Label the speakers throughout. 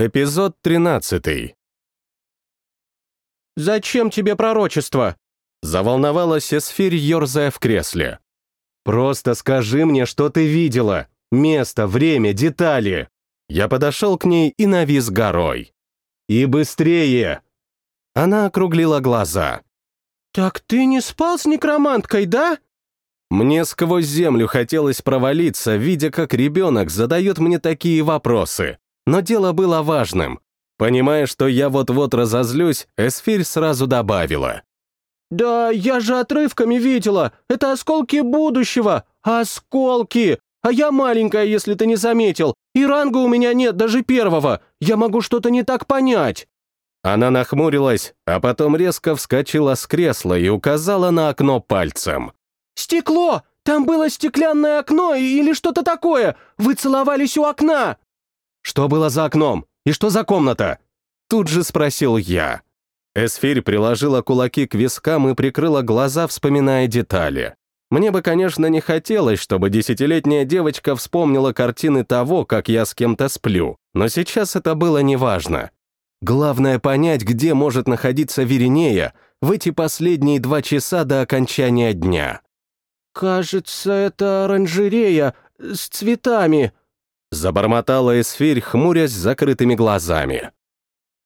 Speaker 1: Эпизод 13.
Speaker 2: «Зачем тебе пророчество?»
Speaker 1: Заволновалась Эсфирь, ерзая в кресле.
Speaker 2: «Просто скажи мне, что ты видела. Место, время, детали».
Speaker 1: Я подошел к ней и навис горой.
Speaker 2: «И быстрее!»
Speaker 1: Она округлила глаза.
Speaker 2: «Так ты не спал с некроманткой, да?»
Speaker 1: Мне сквозь землю хотелось провалиться, видя, как ребенок задает мне такие вопросы. Но дело было важным. Понимая, что я вот-вот разозлюсь, Эсфирь сразу добавила.
Speaker 2: «Да я же отрывками видела. Это осколки будущего. Осколки! А я маленькая, если ты не заметил. И ранга у меня нет, даже первого. Я могу что-то не так понять».
Speaker 1: Она нахмурилась, а потом резко вскочила с кресла и указала на окно пальцем.
Speaker 2: «Стекло! Там было стеклянное окно или что-то такое! Вы целовались у окна!»
Speaker 1: «Что было за окном? И что за комната?» Тут же спросил я. Эсфирь приложила кулаки к вискам и прикрыла глаза, вспоминая детали. Мне бы, конечно, не хотелось, чтобы десятилетняя девочка вспомнила картины того, как я с кем-то сплю, но сейчас это было неважно. Главное понять, где может находиться Веринея в эти последние два часа до окончания дня.
Speaker 2: «Кажется, это оранжерея с цветами»,
Speaker 1: Забормотала Эсфирь, хмурясь закрытыми глазами.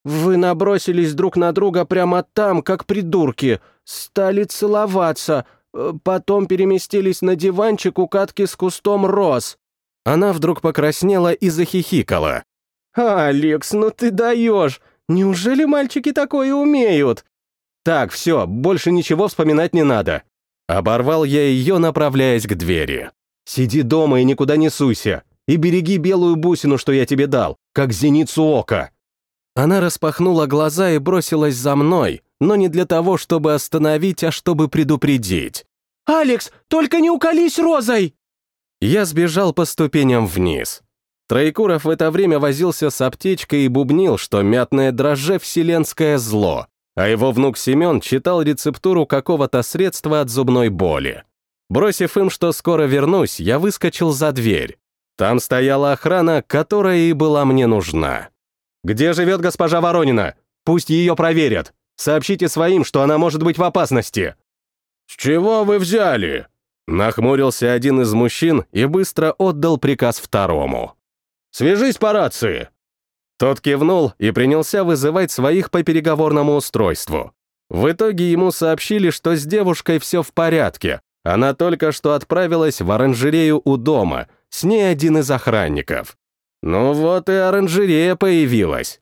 Speaker 2: «Вы набросились друг на друга прямо там, как придурки, стали целоваться, э, потом переместились на диванчик у катки с кустом роз».
Speaker 1: Она вдруг покраснела и захихикала.
Speaker 2: «Алекс, ну ты даешь! Неужели мальчики такое умеют?»
Speaker 1: «Так, все, больше ничего вспоминать не надо». Оборвал я ее, направляясь к двери. «Сиди дома и никуда не суйся и береги белую бусину, что я тебе дал, как зеницу ока». Она распахнула глаза и бросилась за мной, но не для того, чтобы остановить, а чтобы предупредить.
Speaker 2: «Алекс, только не уколись розой!»
Speaker 1: Я сбежал по ступеням вниз. Троекуров в это время возился с аптечкой и бубнил, что мятное дрожже — вселенское зло, а его внук Семен читал рецептуру какого-то средства от зубной боли. Бросив им, что скоро вернусь, я выскочил за дверь. Там стояла охрана, которая и была мне нужна. «Где живет госпожа Воронина? Пусть ее проверят. Сообщите своим, что она может быть в опасности».
Speaker 3: «С чего вы взяли?»
Speaker 1: Нахмурился один из мужчин и быстро отдал приказ второму.
Speaker 3: «Свяжись по рации!»
Speaker 1: Тот кивнул и принялся вызывать своих по переговорному устройству. В итоге ему сообщили, что с девушкой все в порядке. Она только что отправилась в оранжерею у дома — с ней один из охранников. Ну вот и оранжерея появилась.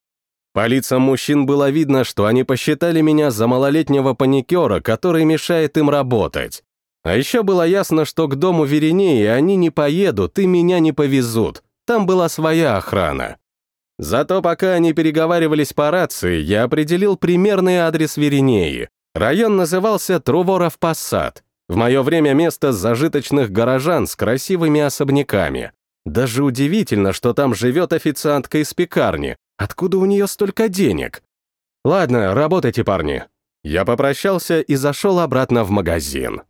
Speaker 1: По лицам мужчин было видно, что они посчитали меня за малолетнего паникера, который мешает им работать. А еще было ясно, что к дому Веренеи они не поедут и меня не повезут. Там была своя охрана. Зато пока они переговаривались по рации, я определил примерный адрес Веренеи. Район назывался Труворов Посад. В мое время место зажиточных горожан с красивыми особняками. Даже удивительно, что там живет официантка из пекарни. Откуда у нее столько денег? Ладно, работайте, парни. Я попрощался и зашел обратно в магазин.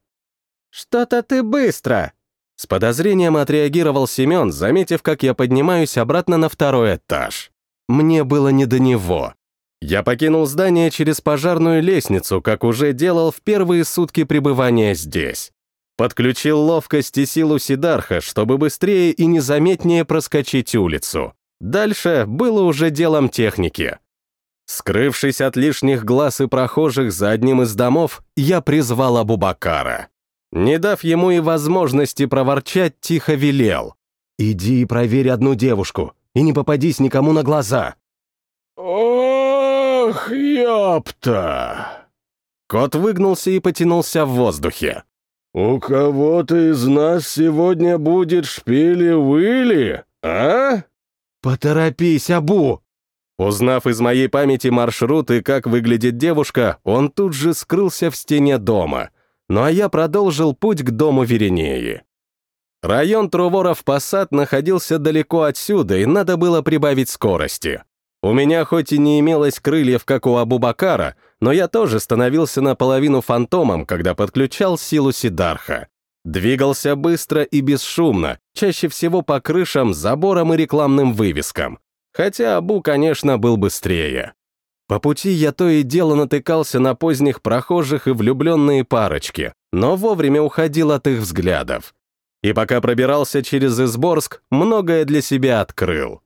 Speaker 2: «Что-то ты быстро!»
Speaker 1: С подозрением отреагировал Семен, заметив, как я поднимаюсь обратно на второй этаж. Мне было не до него. Я покинул здание через пожарную лестницу, как уже делал в первые сутки пребывания здесь. Подключил ловкость и силу Сидарха, чтобы быстрее и незаметнее проскочить улицу. Дальше было уже делом техники. Скрывшись от лишних глаз и прохожих за одним из домов, я призвал Абубакара. Не дав ему и возможности проворчать, тихо велел. «Иди и проверь одну девушку, и не попадись никому на глаза».
Speaker 3: «Ох, ёпта!»
Speaker 1: Кот выгнулся и потянулся в воздухе.
Speaker 3: «У кого-то из нас сегодня будет шпили-выли, а?»
Speaker 1: «Поторопись, Абу!» Узнав из моей памяти маршрут и как выглядит девушка, он тут же скрылся в стене дома. Ну а я продолжил путь к дому Веренеи. Район Труворов-Посад находился далеко отсюда, и надо было прибавить скорости. У меня хоть и не имелось крыльев, как у Абубакара, но я тоже становился наполовину фантомом, когда подключал силу Сидарха. Двигался быстро и бесшумно, чаще всего по крышам, заборам и рекламным вывескам. Хотя Абу, конечно, был быстрее. По пути я то и дело натыкался на поздних прохожих и влюбленные парочки, но вовремя уходил от их взглядов. И пока пробирался через Изборск, многое для себя открыл.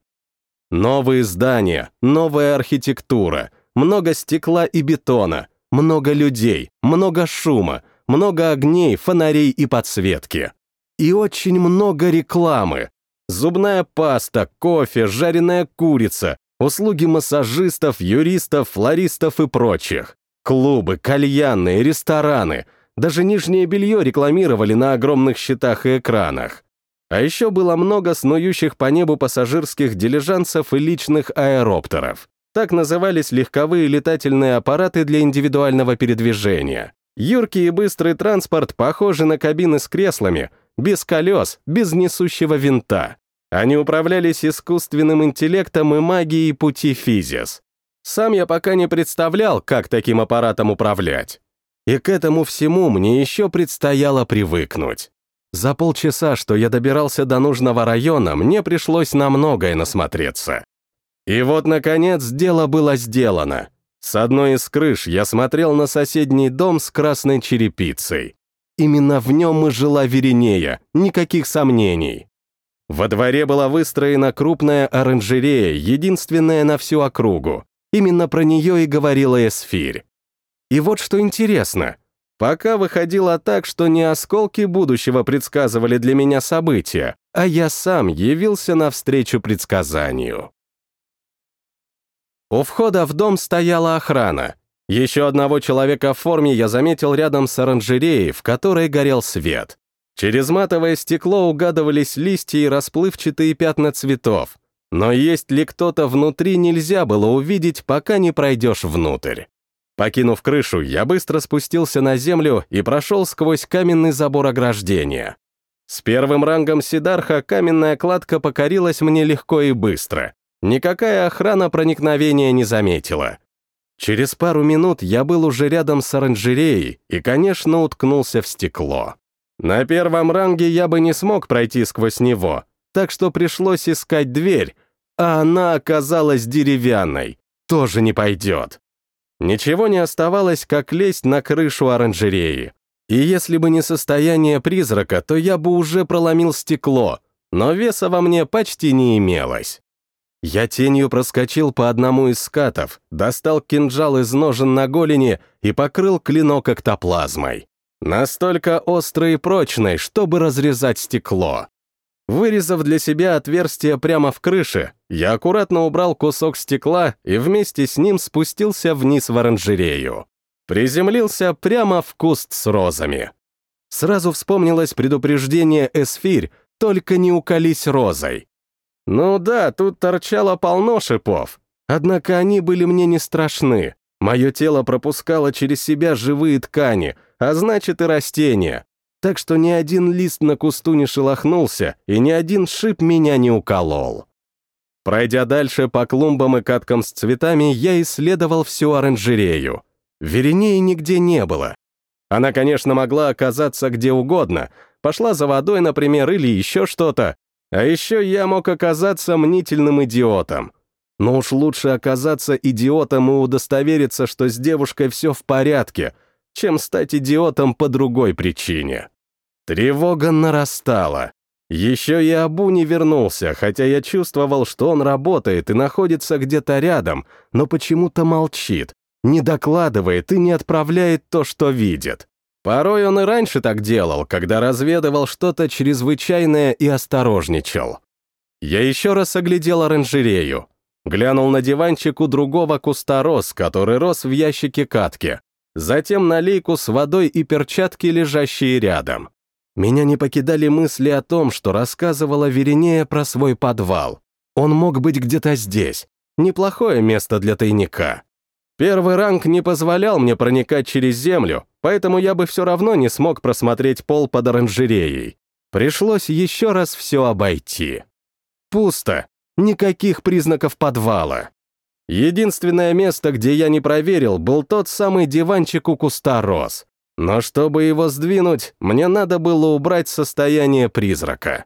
Speaker 1: Новые здания, новая архитектура, много стекла и бетона, много людей, много шума, много огней, фонарей и подсветки. И очень много рекламы. Зубная паста, кофе, жареная курица, услуги массажистов, юристов, флористов и прочих. Клубы, кальянные, рестораны. Даже нижнее белье рекламировали на огромных щитах и экранах. А еще было много снующих по небу пассажирских дилижансов и личных аэроптеров. Так назывались легковые летательные аппараты для индивидуального передвижения. Юркий и быстрый транспорт похожи на кабины с креслами, без колес, без несущего винта. Они управлялись искусственным интеллектом и магией пути физис. Сам я пока не представлял, как таким аппаратом управлять. И к этому всему мне еще предстояло привыкнуть. За полчаса, что я добирался до нужного района, мне пришлось на многое насмотреться. И вот, наконец, дело было сделано. С одной из крыш я смотрел на соседний дом с красной черепицей. Именно в нем и жила Веринея, никаких сомнений. Во дворе была выстроена крупная оранжерея, единственная на всю округу. Именно про нее и говорила Эсфирь. И вот что интересно. Пока выходило так, что не осколки будущего предсказывали для меня события, а я сам явился навстречу предсказанию. У входа в дом стояла охрана. Еще одного человека в форме я заметил рядом с оранжереей, в которой горел свет. Через матовое стекло угадывались листья и расплывчатые пятна цветов. Но есть ли кто-то внутри нельзя было увидеть, пока не пройдешь внутрь. Покинув крышу, я быстро спустился на землю и прошел сквозь каменный забор ограждения. С первым рангом Сидарха каменная кладка покорилась мне легко и быстро. Никакая охрана проникновения не заметила. Через пару минут я был уже рядом с оранжереей и, конечно, уткнулся в стекло. На первом ранге я бы не смог пройти сквозь него, так что пришлось искать дверь, а она оказалась деревянной. Тоже не пойдет. Ничего не оставалось, как лезть на крышу оранжереи. И если бы не состояние призрака, то я бы уже проломил стекло, но веса во мне почти не имелось. Я тенью проскочил по одному из скатов, достал кинжал из ножен на голени и покрыл клинок эктоплазмой. Настолько острый и прочный, чтобы разрезать стекло. Вырезав для себя отверстие прямо в крыше, я аккуратно убрал кусок стекла и вместе с ним спустился вниз в оранжерею. Приземлился прямо в куст с розами. Сразу вспомнилось предупреждение Эсфирь, только не уколись розой. Ну да, тут торчало полно шипов. Однако они были мне не страшны. Мое тело пропускало через себя живые ткани, а значит и растения. Так что ни один лист на кусту не шелохнулся, и ни один шип меня не уколол. Пройдя дальше по клумбам и каткам с цветами, я исследовал всю оранжерею. Веренеи нигде не было. Она, конечно, могла оказаться где угодно. Пошла за водой, например, или еще что-то, а еще я мог оказаться мнительным идиотом. Но уж лучше оказаться идиотом и удостовериться, что с девушкой все в порядке, чем стать идиотом по другой причине. Тревога нарастала. Еще и Абу не вернулся, хотя я чувствовал, что он работает и находится где-то рядом, но почему-то молчит, не докладывает и не отправляет то, что видит. Порой он и раньше так делал, когда разведывал что-то чрезвычайное и осторожничал. Я еще раз оглядел оранжерею. Глянул на диванчик у другого куста роз, который рос в ящике катки. Затем на лейку с водой и перчатки, лежащие рядом. Меня не покидали мысли о том, что рассказывала Веринея про свой подвал. Он мог быть где-то здесь. Неплохое место для тайника. Первый ранг не позволял мне проникать через землю, поэтому я бы все равно не смог просмотреть пол под оранжереей. Пришлось еще раз все обойти. Пусто. Никаких признаков подвала. Единственное место, где я не проверил, был тот самый диванчик у куста роз. Но чтобы его сдвинуть, мне надо было убрать состояние призрака.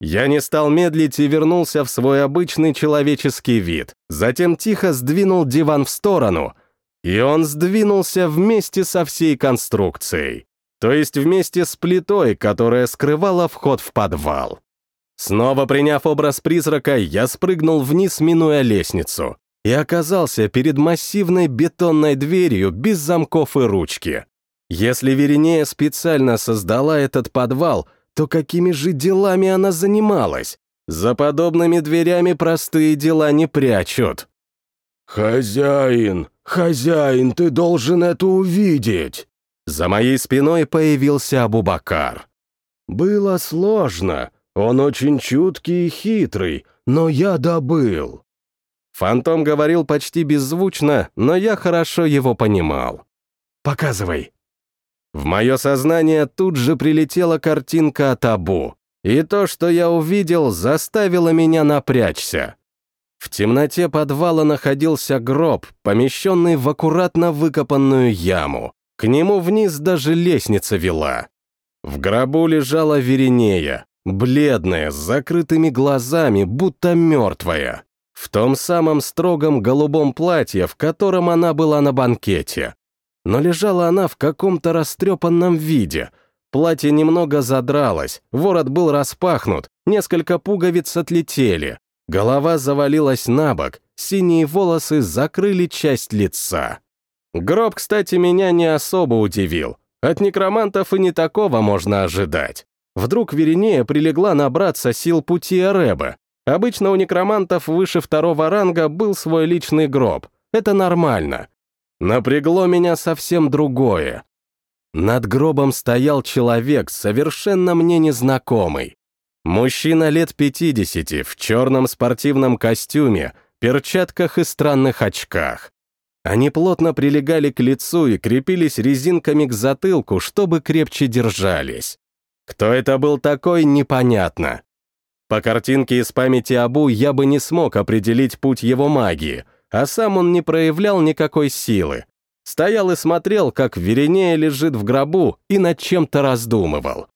Speaker 1: Я не стал медлить и вернулся в свой обычный человеческий вид, затем тихо сдвинул диван в сторону, и он сдвинулся вместе со всей конструкцией, то есть вместе с плитой, которая скрывала вход в подвал. Снова приняв образ призрака, я спрыгнул вниз, минуя лестницу, и оказался перед массивной бетонной дверью без замков и ручки. Если Веринея специально создала этот подвал, то какими же делами она занималась? За подобными дверями простые дела не прячут.
Speaker 3: «Хозяин, хозяин, ты должен это увидеть!»
Speaker 1: За моей спиной появился Абубакар.
Speaker 3: «Было сложно, он очень чуткий и хитрый, но я добыл».
Speaker 1: Фантом говорил почти беззвучно, но я хорошо его понимал. «Показывай». В мое сознание тут же прилетела картинка от Абу, и то, что я увидел, заставило меня напрячься. В темноте подвала находился гроб, помещенный в аккуратно выкопанную яму. К нему вниз даже лестница вела. В гробу лежала Веринея, бледная, с закрытыми глазами, будто мертвая, в том самом строгом голубом платье, в котором она была на банкете. Но лежала она в каком-то растрепанном виде. Платье немного задралось, ворот был распахнут, несколько пуговиц отлетели. Голова завалилась на бок, синие волосы закрыли часть лица. Гроб, кстати, меня не особо удивил. От некромантов и не такого можно ожидать. Вдруг Веринея прилегла набраться сил пути Эребы. Обычно у некромантов выше второго ранга был свой личный гроб. Это нормально. Напрягло меня совсем другое. Над гробом стоял человек, совершенно мне незнакомый. Мужчина лет 50 в черном спортивном костюме, перчатках и странных очках. Они плотно прилегали к лицу и крепились резинками к затылку, чтобы крепче держались. Кто это был такой, непонятно. По картинке из памяти Абу я бы не смог определить путь его магии, а сам он не проявлял никакой силы. Стоял и смотрел, как Веринея лежит в гробу и над чем-то раздумывал.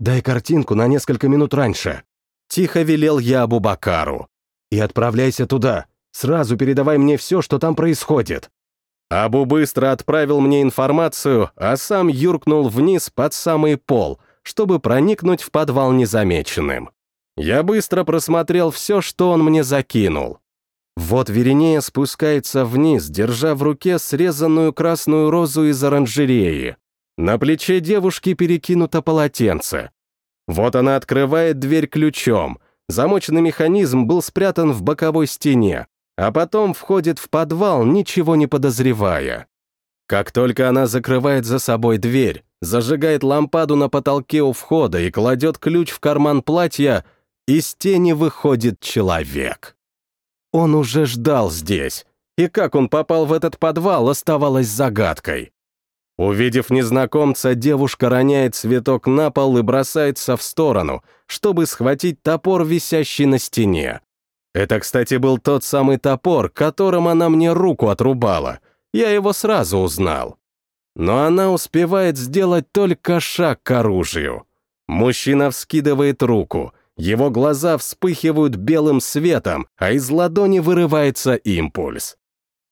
Speaker 1: «Дай картинку на несколько минут раньше», — тихо велел я Абу Бакару. «И отправляйся туда. Сразу передавай мне все, что там происходит». Абу быстро отправил мне информацию, а сам юркнул вниз под самый пол — чтобы проникнуть в подвал незамеченным. Я быстро просмотрел все, что он мне закинул. Вот Веринея спускается вниз, держа в руке срезанную красную розу из оранжереи. На плече девушки перекинуто полотенце. Вот она открывает дверь ключом. Замочный механизм был спрятан в боковой стене, а потом входит в подвал, ничего не подозревая. Как только она закрывает за собой дверь, зажигает лампаду на потолке у входа и кладет ключ в карман платья, из тени выходит человек. Он уже ждал здесь, и как он попал в этот подвал, оставалось загадкой. Увидев незнакомца, девушка роняет цветок на пол и бросается в сторону, чтобы схватить топор, висящий на стене. Это, кстати, был тот самый топор, которым она мне руку отрубала. Я его сразу узнал но она успевает сделать только шаг к оружию. Мужчина вскидывает руку, его глаза вспыхивают белым светом, а из ладони вырывается импульс.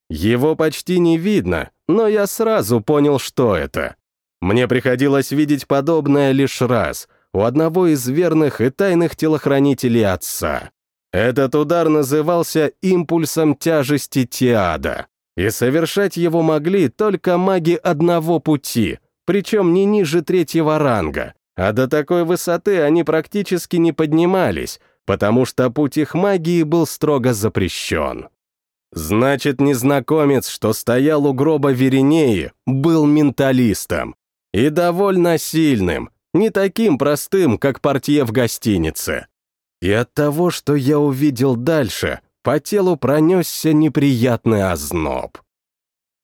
Speaker 1: Его почти не видно, но я сразу понял, что это. Мне приходилось видеть подобное лишь раз, у одного из верных и тайных телохранителей отца. Этот удар назывался импульсом тяжести Тиада. И совершать его могли только маги одного пути, причем не ниже третьего ранга, а до такой высоты они практически не поднимались, потому что путь их магии был строго запрещен. Значит, незнакомец, что стоял у гроба Веринеи, был менталистом. И довольно сильным, не таким простым, как портье в гостинице. И от того, что я увидел дальше, по телу пронесся неприятный озноб.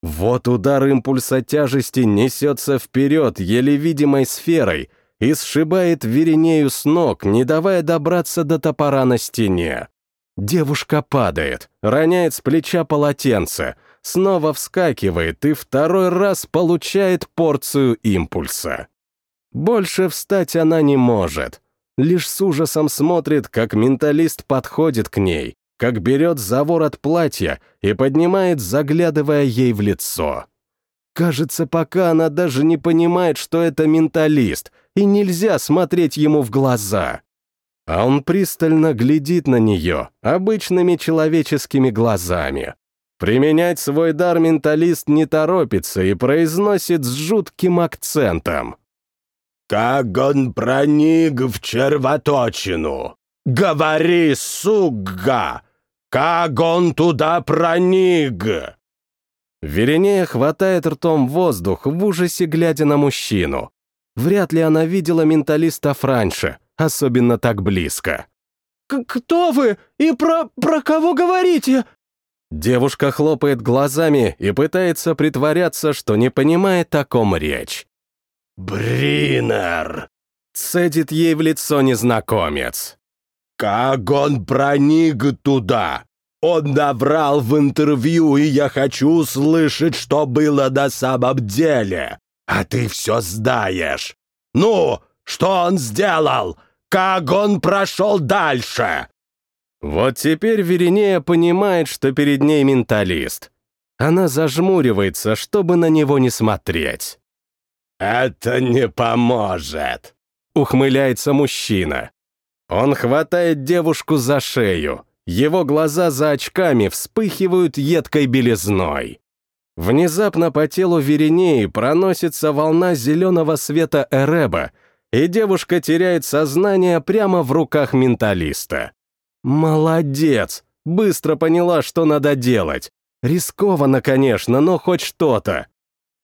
Speaker 1: Вот удар импульса тяжести несется вперед еле видимой сферой и сшибает Веринею с ног, не давая добраться до топора на стене. Девушка падает, роняет с плеча полотенце, снова вскакивает и второй раз получает порцию импульса. Больше встать она не может. лишь с ужасом смотрит, как менталист подходит к ней, как берет за ворот платья и поднимает, заглядывая ей в лицо. Кажется, пока она даже не понимает, что это менталист, и нельзя смотреть ему в глаза. А он пристально глядит на нее обычными человеческими глазами. Применять свой дар менталист не торопится и произносит с жутким акцентом.
Speaker 3: «Как он проник в червоточину! Говори, суга! Как он туда проник?»
Speaker 1: Веренея хватает ртом воздух в ужасе, глядя на мужчину. Вряд ли она видела менталистов раньше, особенно так близко.
Speaker 2: «Кто вы? И про... про кого говорите?»
Speaker 1: Девушка хлопает глазами и пытается притворяться, что не понимает, о ком речь.
Speaker 3: «Бринер!»
Speaker 1: — цедит ей в лицо незнакомец.
Speaker 3: «Как он проник туда? Он наврал в интервью, и я хочу услышать, что было на самом деле. А ты все знаешь. Ну, что он сделал? Как он прошел дальше?»
Speaker 1: Вот теперь Веринея понимает, что перед ней менталист. Она зажмуривается, чтобы на него не смотреть.
Speaker 3: «Это не поможет», —
Speaker 1: ухмыляется мужчина. Он хватает девушку за шею. Его глаза за очками вспыхивают едкой белизной. Внезапно по телу Веринеи проносится волна зеленого света Эреба, и девушка теряет сознание прямо в руках менталиста. Молодец! Быстро поняла, что надо делать. Рискованно, конечно, но хоть что-то.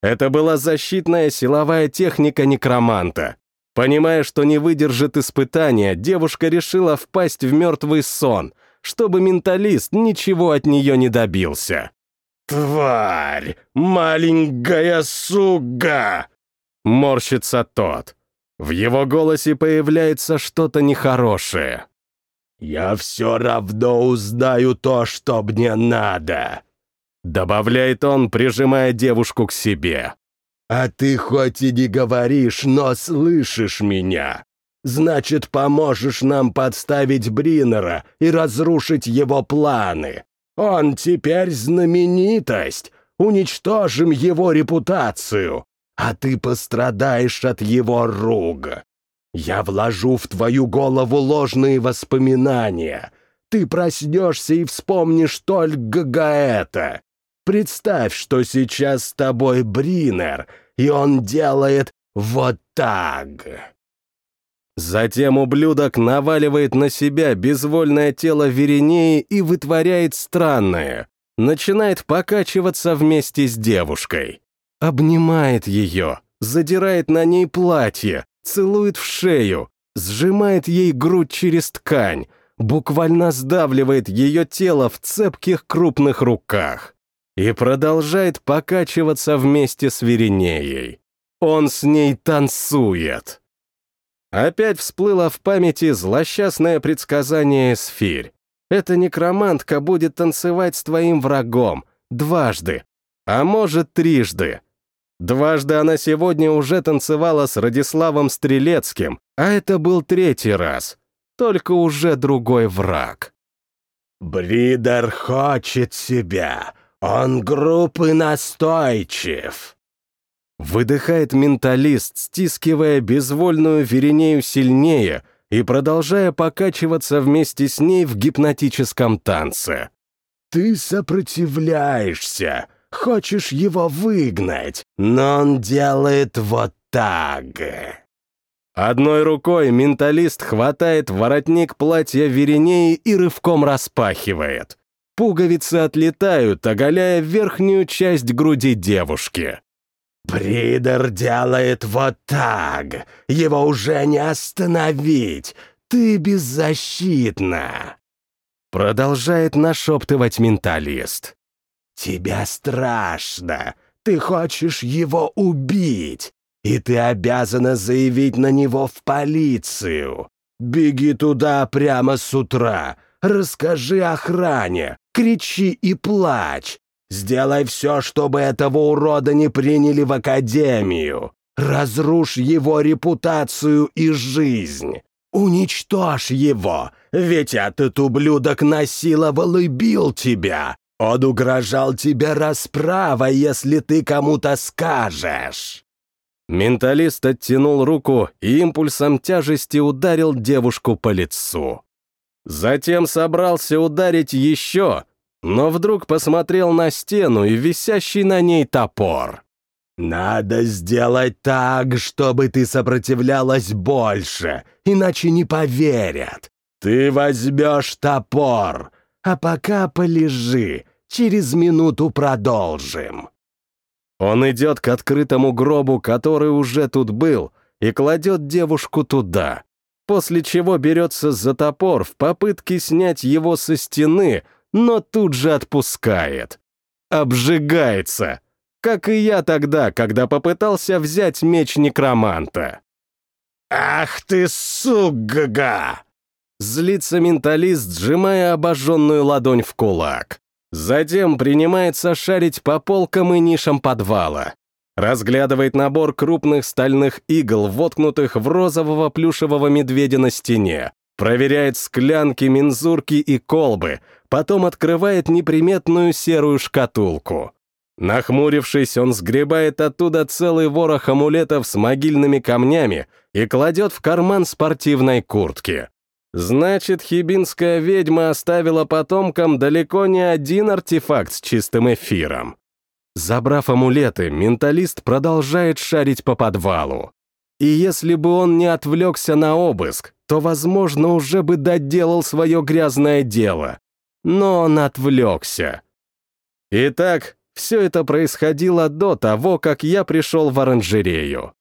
Speaker 1: Это была защитная силовая техника некроманта. Понимая, что не выдержит испытания, девушка решила впасть в мертвый сон, чтобы менталист ничего от нее не добился.
Speaker 3: «Тварь! Маленькая сука!»
Speaker 1: Морщится тот. В его голосе появляется что-то нехорошее.
Speaker 3: «Я все равно узнаю то, что мне надо!»
Speaker 1: Добавляет он, прижимая девушку к себе.
Speaker 3: «А ты хоть и не говоришь, но слышишь меня. Значит, поможешь нам подставить Бринера и разрушить его планы. Он теперь знаменитость. Уничтожим его репутацию, а ты пострадаешь от его рук. Я вложу в твою голову ложные воспоминания. Ты проснешься и вспомнишь только Гаэта. Представь, что сейчас с тобой Бринер, и он делает вот так.
Speaker 1: Затем ублюдок наваливает на себя безвольное тело Веренеи и вытворяет странное. Начинает покачиваться вместе с девушкой. Обнимает ее, задирает на ней платье, целует в шею, сжимает ей грудь через ткань, буквально сдавливает ее тело в цепких крупных руках и продолжает покачиваться вместе с Веринеей. Он с ней танцует. Опять всплыло в памяти злосчастное предсказание Эсфирь. Эта некромантка будет танцевать с твоим врагом дважды, а может трижды. Дважды она сегодня уже танцевала с Радиславом Стрелецким, а это был третий раз. Только уже другой враг.
Speaker 3: «Бридер хочет себя. Он груб и настойчив»,
Speaker 1: Выдыхает менталист, стискивая безвольную Веренею сильнее и продолжая покачиваться вместе с ней в гипнотическом танце.
Speaker 3: «Ты сопротивляешься, хочешь его выгнать, но он делает вот так».
Speaker 1: Одной рукой менталист хватает воротник платья Веренеи и рывком распахивает. Пуговицы отлетают, оголяя верхнюю часть груди девушки.
Speaker 3: «Бридер делает вот так. Его уже не остановить. Ты беззащитна!»
Speaker 1: Продолжает нашептывать менталист.
Speaker 3: «Тебя страшно. Ты хочешь его убить. И ты обязана заявить на него в полицию. Беги туда прямо с утра. Расскажи охране. Кричи и плачь. Сделай все, чтобы этого урода не приняли в академию. Разрушь его репутацию и жизнь. Уничтожь его, ведь этот ублюдок насиловал и бил тебя. Он угрожал тебе расправой, если ты кому-то скажешь».
Speaker 1: Менталист оттянул руку и импульсом тяжести ударил девушку по лицу. Затем собрался ударить еще, но вдруг посмотрел на стену и висящий на ней топор.
Speaker 3: «Надо сделать так, чтобы ты сопротивлялась больше, иначе не поверят. Ты возьмешь топор, а пока полежи, через минуту продолжим».
Speaker 1: Он идет к открытому гробу, который уже тут был, и кладет девушку туда, после чего берется за топор в попытке снять его со стены, но тут же отпускает. Обжигается как и я тогда, когда попытался взять меч некроманта.
Speaker 3: «Ах ты, сугга!»
Speaker 1: Злится менталист, сжимая обожженную ладонь в кулак. Затем принимается шарить по полкам и нишам подвала. Разглядывает набор крупных стальных игл, воткнутых в розового плюшевого медведя на стене. Проверяет склянки, мензурки и колбы, потом открывает неприметную серую шкатулку. Нахмурившись, он сгребает оттуда целый ворох амулетов с могильными камнями и кладет в карман спортивной куртки. Значит, хибинская ведьма оставила потомкам далеко не один артефакт с чистым эфиром. Забрав амулеты, менталист продолжает шарить по подвалу. И если бы он не отвлекся на обыск, то, возможно, уже бы доделал свое грязное дело. Но он отвлекся. Итак, все это происходило до того, как я пришел в оранжерею.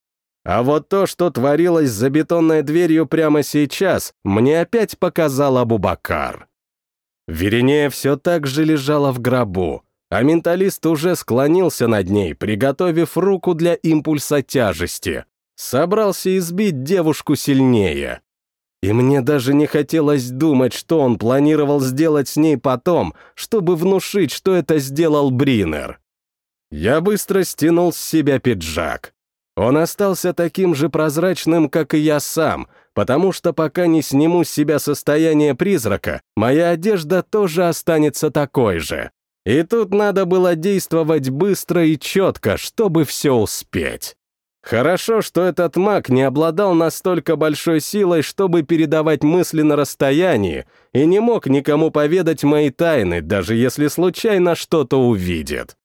Speaker 1: А вот то, что творилось за бетонной дверью прямо сейчас, мне опять показал Абубакар. Веренея все так же лежала в гробу, а менталист уже склонился над ней, приготовив руку для импульса тяжести. Собрался избить девушку сильнее. И мне даже не хотелось думать, что он планировал сделать с ней потом, чтобы внушить, что это сделал Бринер. Я быстро стянул с себя пиджак. Он остался таким же прозрачным, как и я сам, потому что пока не сниму с себя состояние призрака, моя одежда тоже останется такой же. И тут надо было действовать быстро и четко, чтобы все успеть. Хорошо, что этот маг не обладал настолько большой силой, чтобы передавать мысли на расстоянии, и не мог никому поведать мои тайны, даже если случайно что-то увидит.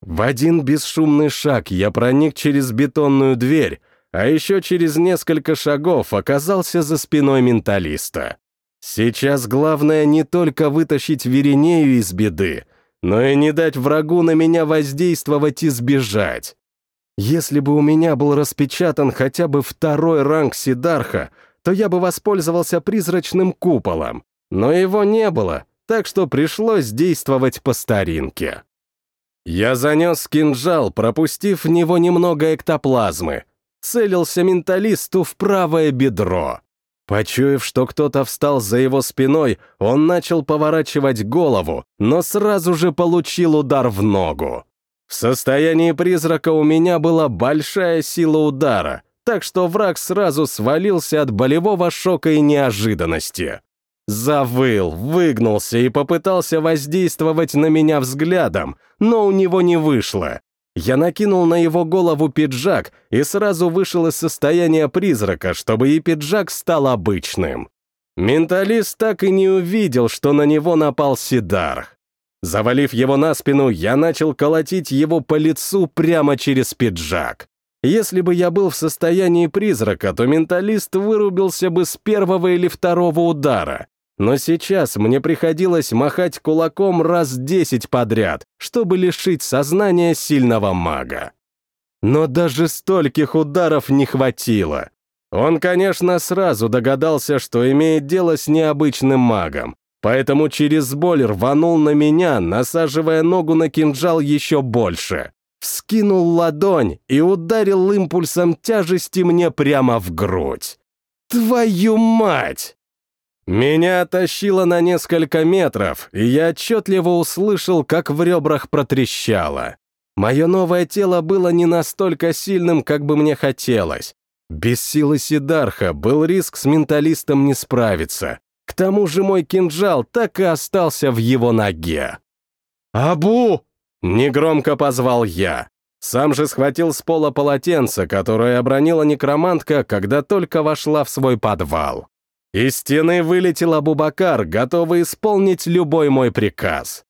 Speaker 1: В один бесшумный шаг я проник через бетонную дверь, а еще через несколько шагов оказался за спиной менталиста. Сейчас главное не только вытащить Веринею из беды, но и не дать врагу на меня воздействовать и сбежать. Если бы у меня был распечатан хотя бы второй ранг Сидарха, то я бы воспользовался призрачным куполом. Но его не было, так что пришлось действовать по старинке. Я занес кинжал, пропустив в него немного эктоплазмы. Целился менталисту в правое бедро. Почуяв, что кто-то встал за его спиной, он начал поворачивать голову, но сразу же получил удар в ногу. В состоянии призрака у меня была большая сила удара, так что враг сразу свалился от болевого шока и неожиданности. Завыл, выгнулся и попытался воздействовать на меня взглядом, но у него не вышло. Я накинул на его голову пиджак и сразу вышел из состояния призрака, чтобы и пиджак стал обычным. Менталист так и не увидел, что на него напал Сидарх. Завалив его на спину, я начал колотить его по лицу прямо через пиджак. Если бы я был в состоянии призрака, то менталист вырубился бы с первого или второго удара. Но сейчас мне приходилось махать кулаком раз десять подряд, чтобы лишить сознания сильного мага. Но даже стольких ударов не хватило. Он, конечно, сразу догадался, что имеет дело с необычным магом, поэтому через боль рванул на меня, насаживая ногу на кинжал еще больше. Вскинул ладонь и ударил импульсом тяжести мне прямо в грудь. Твою мать! Меня тащило на несколько метров, и я отчетливо услышал, как в ребрах протрещало. Мое новое тело было не настолько сильным, как бы мне хотелось. Без силы Сидарха был риск с менталистом не справиться. К тому же мой кинжал так и остался в его ноге.
Speaker 2: «Абу!»
Speaker 1: — негромко позвал я. Сам же схватил с пола полотенце, которое обронила некромантка, когда только вошла в свой подвал. Из стены вылетел Абубакар, готовый исполнить любой мой приказ.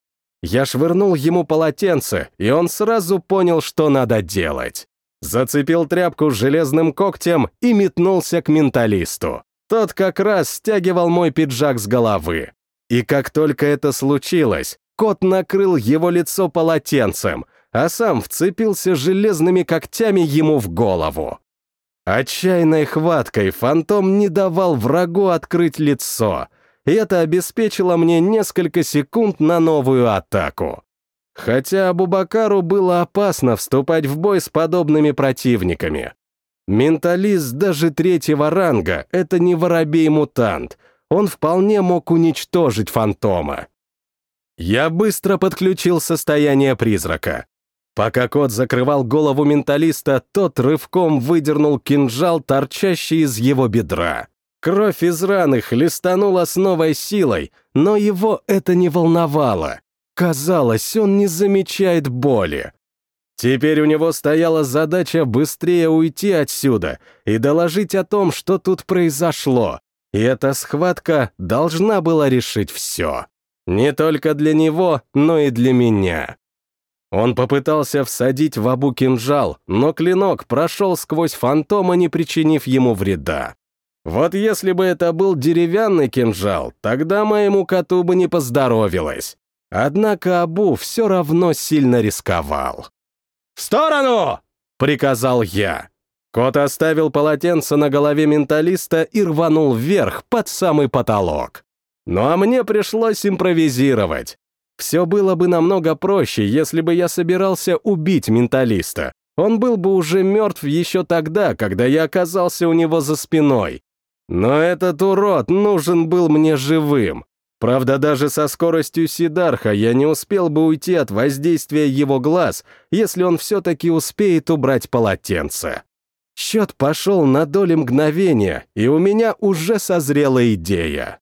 Speaker 1: Я швырнул ему полотенце, и он сразу понял, что надо делать. Зацепил тряпку с железным когтем и метнулся к менталисту. Тот как раз стягивал мой пиджак с головы. И как только это случилось, кот накрыл его лицо полотенцем, а сам вцепился железными когтями ему в голову. Отчаянной хваткой фантом не давал врагу открыть лицо, и это обеспечило мне несколько секунд на новую атаку. Хотя Абубакару было опасно вступать в бой с подобными противниками. Менталист даже третьего ранга — это не воробей-мутант, он вполне мог уничтожить фантома. Я быстро подключил состояние призрака. Пока кот закрывал голову менталиста, тот рывком выдернул кинжал, торчащий из его бедра. Кровь из раны хлестанула с новой силой, но его это не волновало. Казалось, он не замечает боли. Теперь у него стояла задача быстрее уйти отсюда и доложить о том, что тут произошло. И эта схватка должна была решить все. Не только для него, но и для меня. Он попытался всадить в Абу кинжал, но клинок прошел сквозь фантома, не причинив ему вреда. Вот если бы это был деревянный кинжал, тогда моему коту бы не поздоровилось. Однако Абу все равно сильно рисковал. «В сторону!» — приказал я. Кот оставил полотенце на голове менталиста и рванул вверх под самый потолок. Ну а мне пришлось импровизировать. Все было бы намного проще, если бы я собирался убить менталиста. Он был бы уже мертв еще тогда, когда я оказался у него за спиной. Но этот урод нужен был мне живым. Правда, даже со скоростью Сидарха я не успел бы уйти от воздействия его глаз, если он все-таки успеет убрать полотенце. Счет пошел на доли мгновения, и у меня уже созрела идея.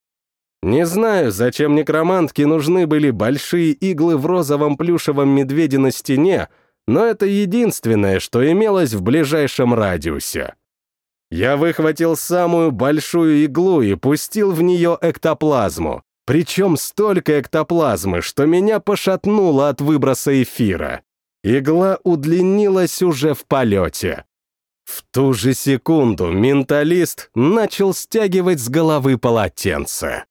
Speaker 1: Не знаю, зачем некромантке нужны были большие иглы в розовом плюшевом медведе на стене, но это единственное, что имелось в ближайшем радиусе. Я выхватил самую большую иглу и пустил в нее эктоплазму, причем столько эктоплазмы, что меня пошатнуло от выброса эфира. Игла удлинилась уже в полете. В ту же секунду менталист начал стягивать с головы полотенце.